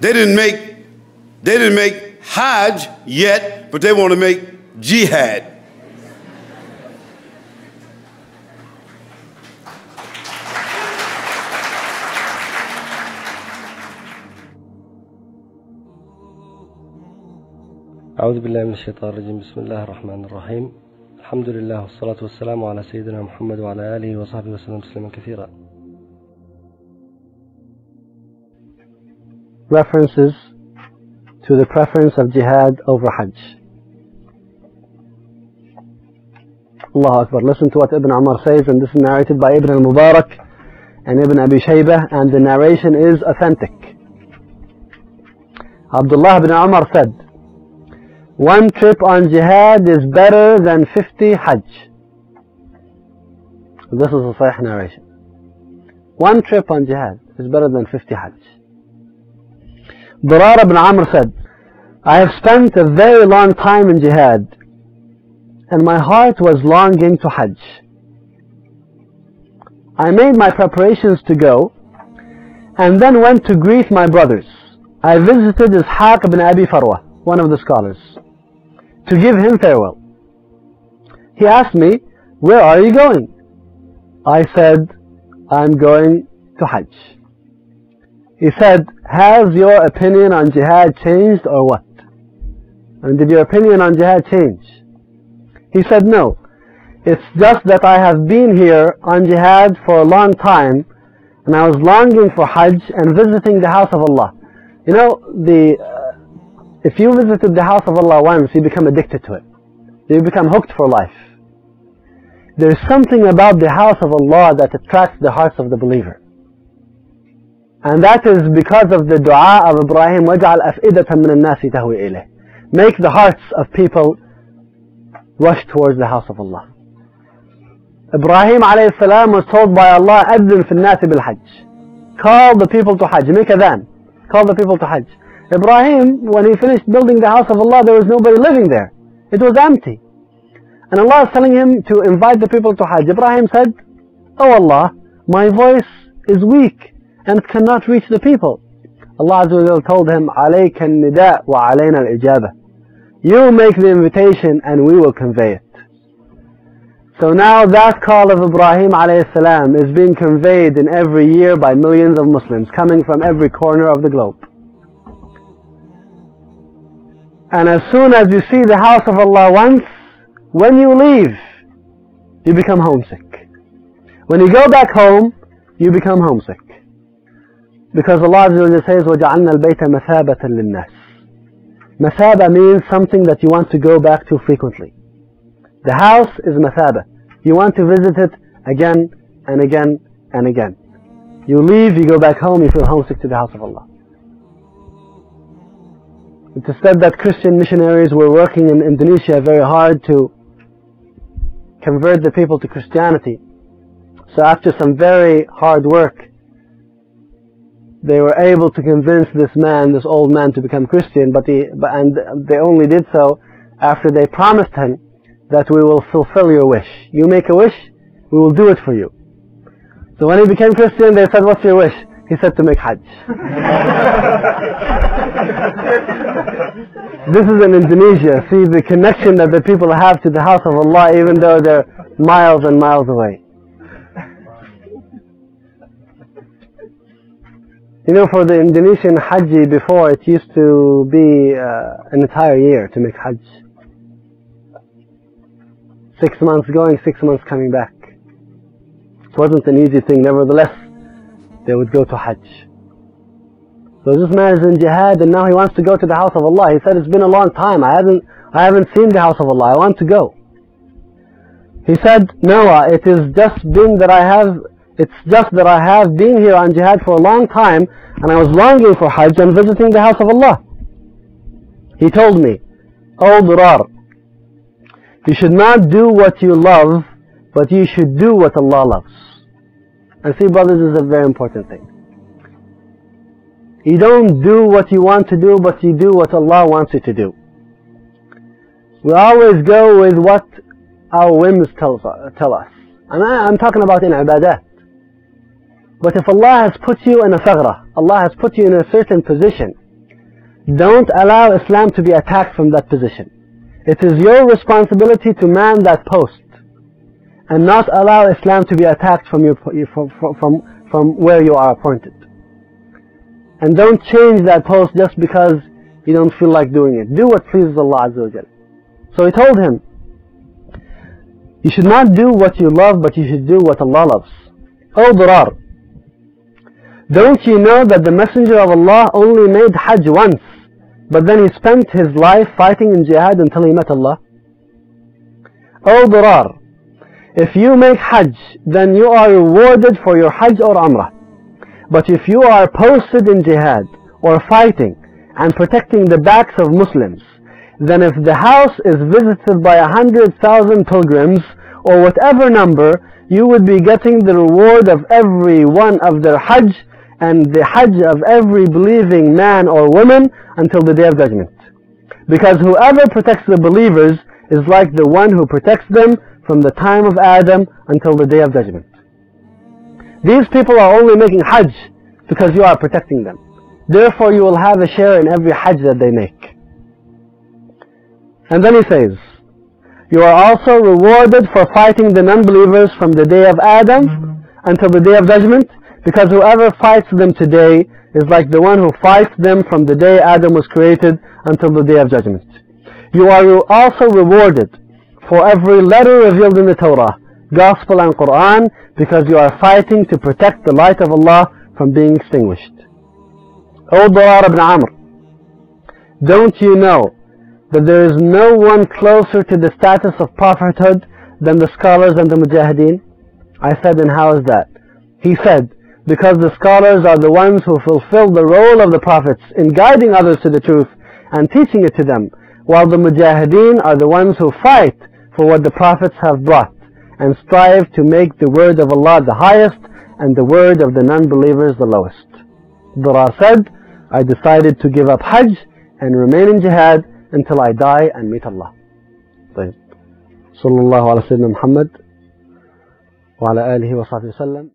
They didn't make they didn't make Hajj yet, but they want to make jihad. أعوذ بالله من الشيطان الرجيم بسم الله الرحمن الرحيم الحمد لله والصلاة والسلام على سيدنا محمد وعلى آله وصحبه وسلم تسليما كثيرا References to the preference of jihad over Hajj. Allah Akbar. Listen to what Ibn Umar says, and this is narrated by Ibn al-Mubarak and Ibn Abi Shaybah, and the narration is authentic. Abdullah ibn Umar said, one trip on jihad is better than 50 hajj. This is a sahih narration. One trip on jihad is better than 50 hajj. Durar ibn Amr said, I have spent a very long time in jihad and my heart was longing to hajj. I made my preparations to go and then went to greet my brothers. I visited Ishaq ibn Abi Farwa, one of the scholars to give him farewell. He asked me, where are you going? I said, I'm going to Hajj. He said, has your opinion on jihad changed or what? And did your opinion on jihad change? He said, no. It's just that I have been here on jihad for a long time and I was longing for Hajj and visiting the house of Allah. You know, the uh, if you visited the house of Allah once, you become addicted to it. You become hooked for life. There's something about the house of Allah that attracts the hearts of the believer. And that is because of the dua of Ibrahim, وَجْعَلْ أَفْئِدَةً مِنَ النَّاسِ تَهْوِي إِلَيْهِ Make the hearts of people rush towards the house of Allah. Ibrahim alayhi salam was told by Allah, أَذِّن فِي النَّاسِ بِالْحَجِّ Call the people to Hajj. Make adhan. Call the people to Hajj. Ibrahim, when he finished building the house of Allah, there was nobody living there. It was empty. And Allah is telling him to invite the people to Hajj. Ibrahim said, Oh Allah, my voice is weak and it cannot reach the people. Allah told him, عَلَيْكَ النِّدَاء وَعَلَيْنَا الْإِجَابَةِ You make the invitation and we will convey it. So now that call of Ibrahim salam is being conveyed in every year by millions of Muslims coming from every corner of the globe. And as soon as you see the house of Allah once, when you leave, you become homesick. When you go back home, you become homesick. Because Allah says, وَجَعَلْنَا الْبَيْتَ مَثَابَةً لِلنَّاسِ Mathaba means something that you want to go back to frequently. The house is mathaba. You want to visit it again and again and again. You leave, you go back home, you feel homesick to the house of Allah. It is said that Christian missionaries were working in Indonesia very hard to convert the people to Christianity. So after some very hard work, they were able to convince this man, this old man, to become Christian, but he, and they only did so after they promised him that we will fulfill your wish. You make a wish, we will do it for you. So when he became Christian, they said, what's your wish? He said to make Hajj. this is in Indonesia. See the connection that the people have to the house of Allah even though they're miles and miles away. You know, for the Indonesian Hajj before, it used to be uh, an entire year to make Hajj. Six months going, six months coming back. It wasn't an easy thing. Nevertheless, they would go to Hajj. So this man is in jihad and now he wants to go to the house of Allah. He said, it's been a long time. I haven't, I haven't seen the house of Allah. I want to go. He said, Noah, it is just been that I have, it's just that I have been here on jihad for a long time and I was longing for Hajj and visiting the house of Allah. He told me, O Durar, you should not do what you love, but you should do what Allah loves. And see brothers, this is a very important thing. You don't do what you want to do, but you do what Allah wants you to do. We always go with what our whims tell, tell us. And I, am talking about in ibadat. But if Allah has put you in a thaghra, Allah has put you in a certain position, don't allow Islam to be attacked from that position. It is your responsibility to man that post and not allow Islam to be attacked from, your, from, from, from where you are appointed. And don't change that post just because you don't feel like doing it. Do what pleases Allah Azza wa. So he told him, you should not do what you love, but you should do what Allah loves. Oh o Durar, don't you know that the Messenger of Allah only made Hajj once, but then he spent his life fighting in jihad until he met Allah? O Durar, if you make Hajj, then you are rewarded for your Hajj or Umrah. But if you are posted in jihad, or fighting, and protecting the backs of Muslims, then if the house is visited by a hundred thousand pilgrims, or whatever number, you would be getting the reward of every one of their Hajj, and the Hajj of every believing man or woman until the Day of Judgment. Because whoever protects the believers is like the one who protects them from the time of Adam until the Day of Judgment. These people are only making Hajj because you are protecting them. Therefore you will have a share in every Hajj that they make. And then he says, You are also rewarded for fighting the non-believers from the day of Adam until the day of judgment, because whoever fights them today is like the one who fights them from the day Adam was created until the day of judgment. You are also rewarded for every letter revealed in the Torah, Gospel and Quran, because you are fighting to protect the light of Allah from being extinguished. O Durar ibn Amr, don't you know that there is no one closer to the status of prophethood than the scholars and the mujahideen? I said, and how is that? He said, because the scholars are the ones who fulfill the role of the prophets in guiding others to the truth and teaching it to them, while the mujahideen are the ones who fight for what the prophets have brought and strive to make the word of Allah the highest and the word of the non-believers the lowest. Durar said, I decided to give up Hajj and remain in jihad until I die and meet Allah. طيب. صلى الله على سيدنا محمد وعلى آله وصحبه وسلم